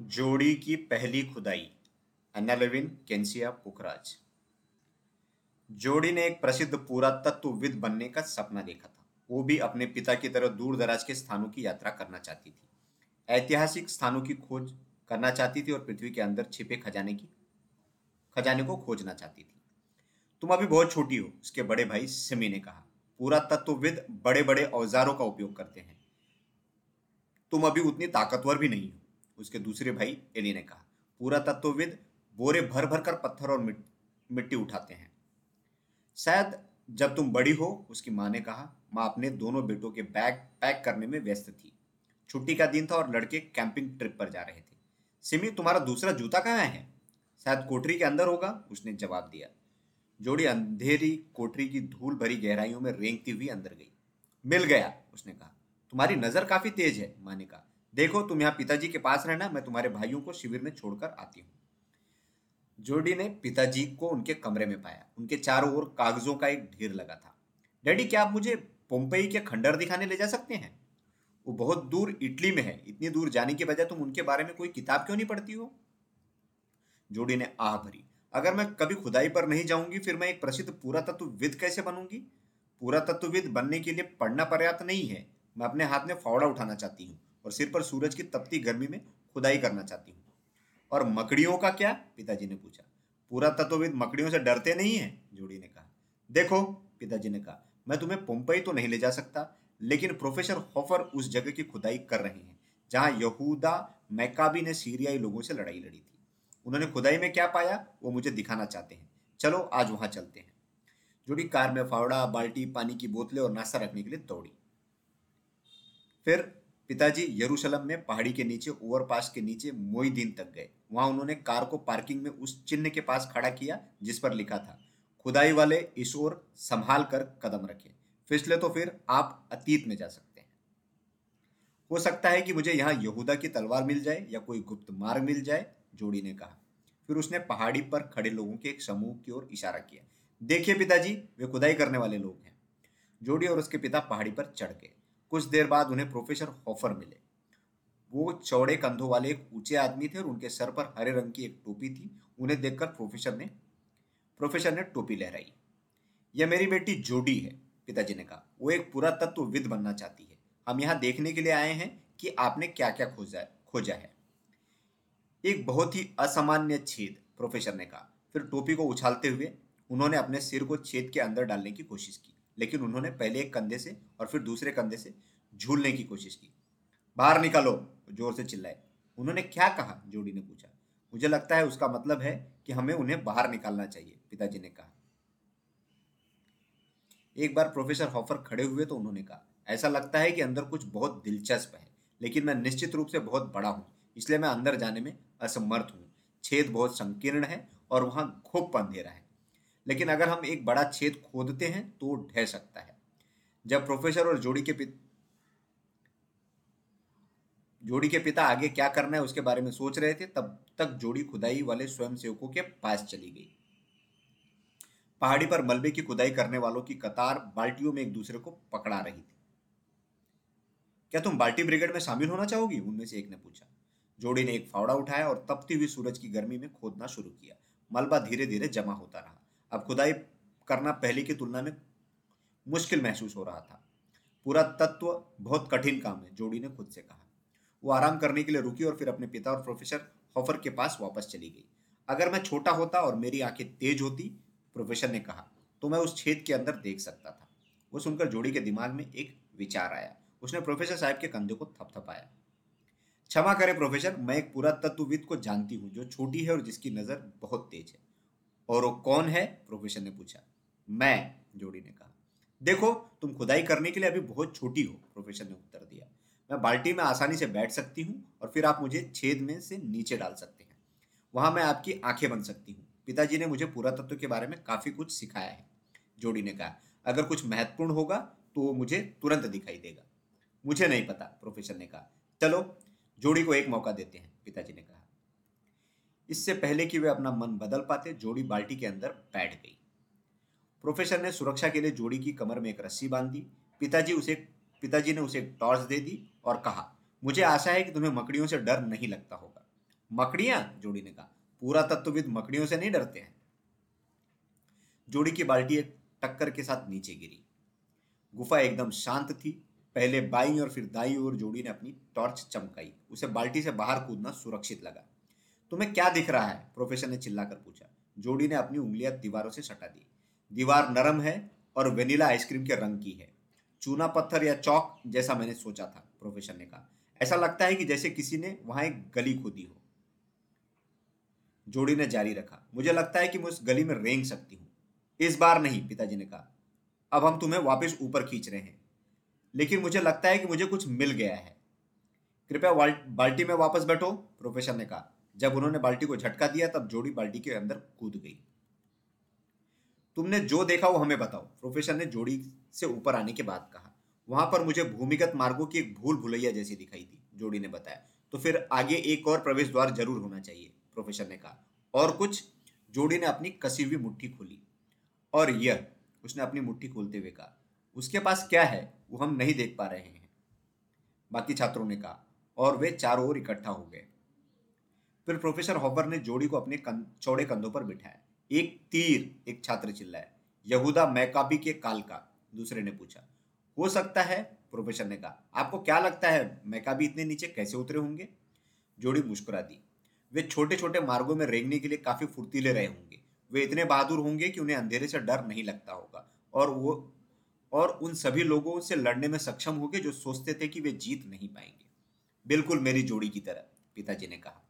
जोड़ी की पहली खुदाई। अन्ना लेविन केंसिया पुखराज जोड़ी ने एक प्रसिद्ध पुरातत्वविद बनने का सपना देखा था। वो भी अपने पिता की तरह दूर दराज के स्थानों की यात्रा करना चाहती थी। ऐतिहासिक स्थानों की खोज करना चाहती थी और पृथ्वी के अंदर छिपे खजाने की, खजाने को खोजना चाहती थी। तुम अभी बहुत छोटी हो, उसके बड़े भाई सिमी ने कहा। पुरातत्वविद बड़े बड़े औजारों का उपयोग करते हैं। तुम अभी उतनी ताकतवर भी नहीं हो। उसके दूसरे भाई एली ने कहा। पूरा तत्वविद बोरे भर भर कर पत्थर और मिट, मिट्टी उठाते हैं। शायद जब तुम बड़ी हो उसकी माँ ने कहा माँ अपने दोनों बेटों के बैग पैक करने में व्यस्त थी। छुट्टी का दिन था और लड़के कैंपिंग ट्रिप पर जा रहे थे। सिमी तुम्हारा दूसरा जूता कहाँ है? शायद कोठरी के अंदर होगा उसने जवाब दिया। जोड़ी अंधेरी कोठरी की धूल भरी गहराइयों में रेंगती हुई अंदर गई। मिल गया उसने कहा। तुम्हारी नज़र काफ़ी तेज है माँ ने कहा। देखो, तुम यहाँ पिताजी के पास रहना, मैं तुम्हारे भाइयों को शिविर में छोड़कर आती हूँ। जोडी ने पिताजी को उनके कमरे में पाया। उनके चारों ओर कागजों का एक ढेर लगा था। डैडी, क्या आप मुझे पोम्पई के खंडर दिखाने ले जा सकते हैं? वो बहुत दूर इटली में है। इतनी दूर जाने के बजाय तुम उनके बारे में कोई किताब क्यों नहीं पढ़ती हो? जोडी ने आह भरी। अगर मैं कभी खुदाई पर नहीं जाऊँगी, फिर मैं एक प्रसिद्ध पुरातत्वविद कैसे बनूँगी? पुरातत्वविद बनने के लिए पढ़ना पर्याप्त नहीं है। मैं अपने हाथ में फावड़ा उठाना चाहती हूँ। और सिर पर सूरज की तपती गर्मी में खुदाई करना चाहती हूँ। और मकड़ियों का क्या? पिताजी ने पूछा। पूरा तत्वविद मकड़ियों से डरते नहीं है? जोड़ी ने कहा। देखो, पिताजी ने कहा, मैं तुम्हें पुम्पई तो नहीं ले जा सकता, लेकिन प्रोफेसर हॉफर उस जगह की खुदाई कर रहे हैं, जहाँ यहूदा मैकाबी ने सीरियाई लोगों से लड़ाई लड़ी थी। उन्होंने खुदाई में क्या पाया? वो मुझे दिखाना चाहते हैं। चलो, आज वहाँ चलते हैं। जोड़ी कार में फावड़ा, बाल्टी, पानी की बोतलें और नाश्ता रखने के लिए दौड़ी। फिर पिताजी यरूशलेम में पहाड़ी के नीचे, ओवरपास के नीचे मोई दिन तक गए। वहाँ उन्होंने कार को पार्किंग में उस चिन्ह के पास खड़ा किया, जिस पर लिखा था, खुदाई वाले ईश्वर संभाल कर कदम रखे। फिसले तो फिर आप अतीत में जा सकते हैं। हो सकता है कि मुझे यहाँ यहूदा की तलवार मिल जाए या कोई गुप्त मार्ग मिल जाए, जोड़ी ने कहा। फिर उसने पहाड़ी पर खड़े लोगों के एक समूह की ओर इशारा किया, देखिए पिताजी, वे खुदाई करने वाले लोग हैं। जोड़ी और उसके पिता पहाड़ी पर चढ़ गए। कुछ देर बाद उन्हें प्रोफेसर हॉफर मिले। वो चौड़े कंधों वाले एक ऊँचे आदमी थे और उनके सर पर हरे रंग की एक टोपी थी। उन्हें देखकर प्रोफेसर ने प्रोफेसर ने टोपी लहराई। यह मेरी बेटी जोडी है, पिताजी ने कहा। वो एक पूरा तत्वविद बनना चाहती है। हम यहाँ देखने के लिए आए हैं कि आपने क्या क्या खोजा खोजा है। एक बहुत ही असामान्य छेद, प्रोफेसर ने कहा। फिर टोपी को उछालते हुए उन्होंने अपने सिर को छेद के अंदर डालने की कोशिश की। लेकिन उन्होंने पहले एक कंधे से और फिर दूसरे कंधे से झूलने की कोशिश की। बाहर निकालो, ज़ोर से चिल्लाए। उन्होंने क्या कहा? जोड़ी ने पूछा। मुझे लगता है उसका मतलब है कि हमें उन्हें बाहर निकालना चाहिए, पिताजी ने कहा। एक बार प्रोफेसर हॉफर खड़े हुए तो उन्होंने कहा, ऐसा लगता है कि अंदर कुछ बहुत दिलचस्प है, लेकिन मैं निश्चित रूप से बहुत बड़ा हूँ, इसलिए मैं अंदर जाने में असमर्थ हूँ। छेद बहुत संकीर्ण है और वहाँ खूब अंधेरा है। लेकिन अगर हम एक बड़ा छेद खोदते हैं तो ढह सकता है। जब प्रोफेसर और जोड़ी के पिता, जोड़ी के पिता आगे क्या करना है, उसके बारे में सोच रहे थे, तब तक जोड़ी खुदाई वाले स्वयंसेवकों के पास चली गई। पहाड़ी पर मलबे की खुदाई करने वालों की कतार बाल्टियों में एक दूसरे को पकड़ा रही थी। क्या तुम बाल्टी ब्रिगेड में शामिल होना चाहोगी? उनमें से एक ने पूछा। जोड़ी ने एक फावड़ा उठाया और तपती हुई सूरज की गर्मी में खोदना शुरू किया। मलबा धीरे धीरे जमा होता रहा। अब खुदाई करना पहले की तुलना में मुश्किल महसूस हो रहा था। पूरा तत्व बहुत कठिन काम है, जोड़ी ने खुद से कहा। वो आराम करने के लिए रुकी और फिर अपने पिता और प्रोफेसर हॉफर के पास वापस चली गई। अगर मैं छोटा होता और मेरी आँखें तेज होती, प्रोफेसर ने कहा तो मैं उस छेद के अंदर देख सकता था। वो सुनकर जोड़ी के दिमाग में एक विचार आया। उसने प्रोफेसर साहब के कंधे को थपथपाया। क्षमा करें प्रोफेसर, मैं एक पूरा तत्वविद को जानती हूँ, जो छोटी है और जिसकी नज़र बहुत तेज है। और वो कौन है? प्रोफेसर ने पूछा। मैं, जोड़ी ने कहा। देखो, तुम खुदाई करने के लिए अभी बहुत छोटी हो, प्रोफेसर ने उत्तर दिया। मैं बाल्टी में आसानी से बैठ सकती हूँ और फिर आप मुझे छेद में से नीचे डाल सकते हैं। वहाँ मैं आपकी आँखें बन सकती हूँ। पिताजी ने मुझे पूरा तत्व के बारे में काफ़ी कुछ सिखाया है, जोड़ी ने कहा। अगर कुछ महत्वपूर्ण होगा तो वो मुझे तुरंत दिखाई देगा। मुझे नहीं पता, प्रोफेसर ने कहा। चलो, जोड़ी को एक मौका देते हैं, पिताजी ने कहा। इससे पहले कि वे अपना मन बदल पाते जोड़ी बाल्टी के अंदर बैठ गई। प्रोफेसर ने सुरक्षा के लिए जोड़ी की कमर में एक रस्सी बाँध। दी पिताजी उसे पिताजी ने उसे टॉर्च दे दी और कहा मुझे आशा है कि तुम्हें मकड़ियों से डर नहीं लगता होगा। मकड़ियाँ? जोड़ी ने कहा पूरा तत्वविद मकड़ियों से नहीं डरते हैं। जोड़ी की बाल्टी एक टक्कर के साथ नीचे गिरी। गुफा एकदम शांत थी। पहले बाई और फिर दाई ओर जोड़ी ने अपनी टॉर्च चमकाई। उसे बाल्टी से बाहर कूदना सुरक्षित लगा। तुम्हें क्या दिख रहा है? प्रोफेसर ने चिल्लाकर पूछा। जोड़ी ने अपनी उंगलियाँ दीवारों से सटा दी। दीवार नरम है और वेनिला आइसक्रीम के रंग की है। चूना पत्थर या चौक जैसा मैंने सोचा था प्रोफेसर ने कहा। ऐसा लगता है कि जैसे किसी ने वहाँ एक गली खोदी हो। जोड़ी ने जारी रखा। मुझे लगता है कि मैं उस गली में रेंग सकती हूँ। इस बार नहीं, पिताजी ने कहा। अब हम तुम्हें वापस ऊपर खींच रहे हैं। लेकिन मुझे लगता है कि मुझे कुछ मिल गया है। कृपया बाल्टी में वापस बैठो प्रोफेसर ने कहा। जब उन्होंने बाल्टी को झटका दिया, तब जोड़ी बाल्टी के अंदर कूद गई। तुमने जो देखा वो हमें बताओ, प्रोफेसर ने जोड़ी से ऊपर आने के बाद कहा। वहाँ पर मुझे भूमिगत मार्गों की एक भूल भुलैया जैसी दिखाई थी जोड़ी ने बताया। तो फिर आगे एक और प्रवेश द्वार ज़रूर होना चाहिए, प्रोफेसर ने कहा। और कुछ? जोड़ी ने अपनी कसी हुई मुट्ठी खोली। और यह, उसने अपनी मुट्ठी खोलते हुए कहा, उसके पास क्या है, वो हम नहीं देख पा रहे हैं। बाकी छात्रों ने कहा, और वे चारों ओर इकट्ठा हो गए। फिर प्रोफेसर हॉपर ने जोड़ी को अपने कं, चौड़े कंधों पर बिठाया। एक तीर एक छात्र चिल्लाया यहूदा मैकाबी के काल का दूसरे ने पूछा। हो सकता है प्रोफेसर ने कहा। आपको क्या लगता है मैकाबी इतने नीचे कैसे उतरे होंगे? जोड़ी मुस्कुरा दी। वे छोटे छोटे मार्गों में रेंगने के लिए काफ़ी फुर्तीले रहे होंगे। वे इतने बहादुर होंगे कि उन्हें अंधेरे से डर नहीं लगता होगा। और वो और उन सभी लोगों से लड़ने में सक्षम होंगे जो सोचते थे कि वे जीत नहीं पाएँगे। बिल्कुल मेरी जोड़ी की तरह पिताजी ने कहा।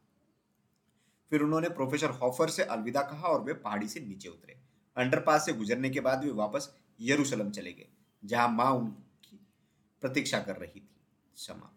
फिर उन्होंने प्रोफेसर हॉफर से अलविदा कहा और वे पहाड़ी से नीचे उतरे। अंडरपास से गुजरने के बाद वे वापस यरूशलम चले गए, जहाँ माँ उनकी प्रतीक्षा कर रही थी। समाप्त।